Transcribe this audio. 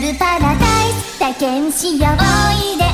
ルパラダイス。だけんしよう。おいで。